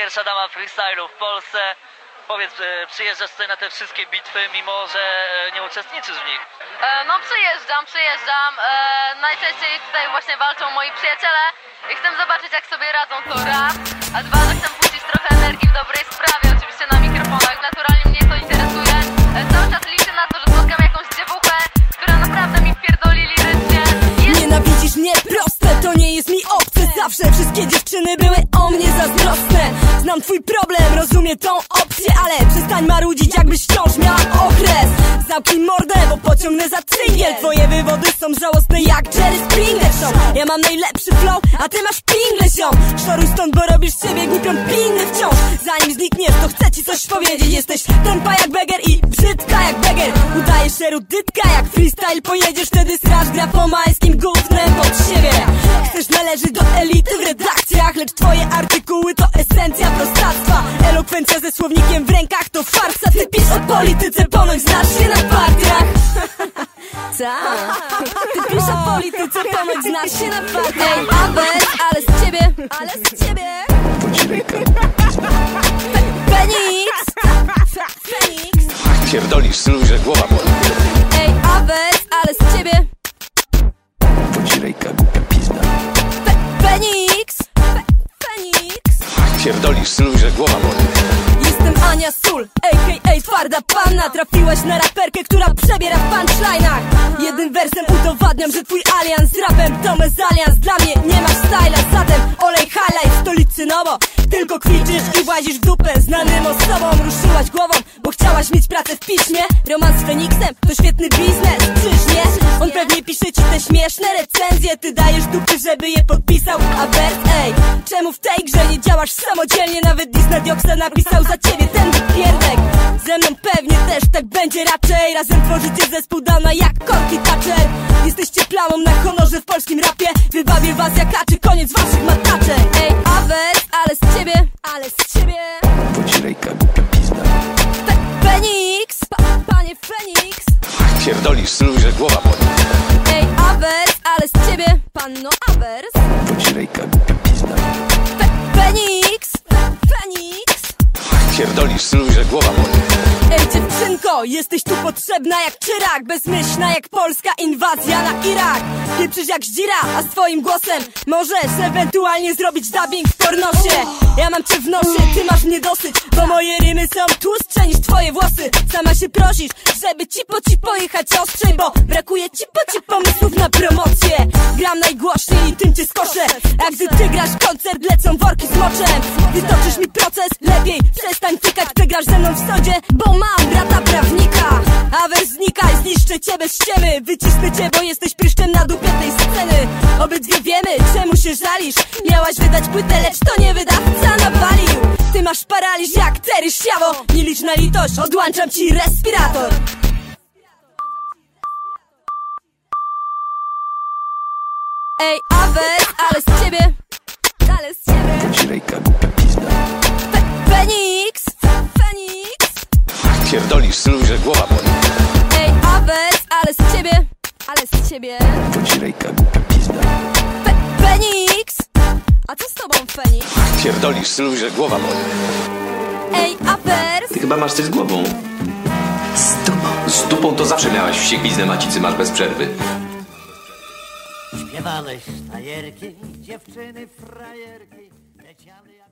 pierwsza dama freestylu w Polsce. Powiedz, e, przyjeżdżasz tutaj na te wszystkie bitwy, mimo że e, nie uczestniczysz w nich. E, no przyjeżdżam, przyjeżdżam. E, najczęściej tutaj właśnie walczą moi przyjaciele. I chcę zobaczyć jak sobie radzą to raz. A dwa, że chcę puścić trochę energii w dobrej sprawie, oczywiście na mikrofonach. Naturalnie mnie to interesuje. E, cały czas liczę na to, że spotkam jakąś dziewuchę, która naprawdę mi wpierdoli lirycznie. Jest Nienawidzisz mnie proste, to nie jest mi obce Zawsze wszystkie dziewczyny były o mnie zazdrosne Znam twój problem, rozumiem tą opcję Ale przestań marudzić jakbyś wciąż miała okres. Zamknij mordę, bo pociągnę za cyngiel Twoje wywody są żałosne jak Jerry Springer Show Ja mam najlepszy flow, a ty masz pingle ziom Szoruj stąd, bo robisz siebie głupią pinny wciąż. Zanim znikniesz, to chcę ci coś powiedzieć. Jesteś tępa jak beger i brzydka jak beger. Udajesz erudytka jak freestyle Pojedziesz wtedy straż gra po majskim gównem pod siebie. Chcesz należeć do elity w redakcjach Lecz twoje artykuły to esencja prostactwa. Elokwencja ze słownikiem w rękach to farsa. Ty pisz o polityce, ponoć znasz się na partiach. Tak, ty pisz o polityce, ponoć znasz się na partiach. Ej, Abel, ale z ciebie, ale z ciebie Pierdolisz, synu, że głowa boli. Jestem Ania Sul, a.k.a. twarda panna. Trafiłaś na raperkę, która przebiera w punchline'ach. Jednym wersem udowadniam, że twój alians z rapem to mezalians. Dla mnie nie masz styla, zatem olej highlight w stolicy no bo Tylko kwilczysz i włazisz w dupę. Znanym osobom Ruszyłaś głową, bo chciałaś mieć pracę w piśmie. Romans z Feniksem to świetny biznes, pisze ci te śmieszne recenzje Ty dajesz dupy, żeby je podpisał. A wers, ej, czemu w tej grze nie działasz samodzielnie? Nawet Disney Dioksa napisał za ciebie ten wypierdek. Ze mną pewnie też tak będzie raczej. Razem tworzycie zespół dana jak korki Thatcher Jesteście plamą na honorze w polskim rapie. Wybawię was jak koniec waszych mataczek Ej, Awers, ale z ciebie, ale z ciebie. Podzirejka, głupia pizda. Fe- Feniks, pa, panie Feniks Pierdolisz, synu, że głowa boli. Pierdolisz, że głowa boli. Ej dziewczynko, jesteś tu potrzebna jak czyrak Bezmyślna jak polska inwazja na Irak. Pieprzysz jak zdzira, a swoim głosem Możesz ewentualnie zrobić dubbing w pornosie. Ja mam cię w nosie, ty masz mnie dosyć Bo moje rymy są tłustsze niż twoje włosy. Sama się prosisz, żeby ci po ci pojechać ostrzej Bo brakuje ci po ci pomysłów na promocję. Gram najgłośniej i tym cię skoszę A gdy ty grasz koncert, lecą worki z moczem. Mi proces, lepiej przestań Przegrasz ze mną w sądzie, bo mam brata prawnika. A weź znikaj, zniszczę cię bez ściemy. Wycisnę cię, bo jesteś pryszczem na dupie tej sceny. Obydwie wiemy, czemu się żalisz. Miałaś wydać płytę, lecz to nie wydawca nawalił. Ty masz paraliż jak Terry Siawo. Nie licz na litość, odłączam ci respirator. Ej, Awes, ale z ciebie. Ale z ciebie Synu, że głowa boli. Ej, Awes, ale z ciebie Ale z ciebie Podzirejka, głupia pizda. Fe- Feniks A co z tobą, Feniks? Pierdolisz, synu, że głowa boli. Ej, Awers Ty chyba masz coś z głową. Z dupą. Z dupą to zawsze miałaś wściekliznę macicy masz bez przerwy. Śpiewamy sztajerki, dziewczyny frajerki, leciały jak...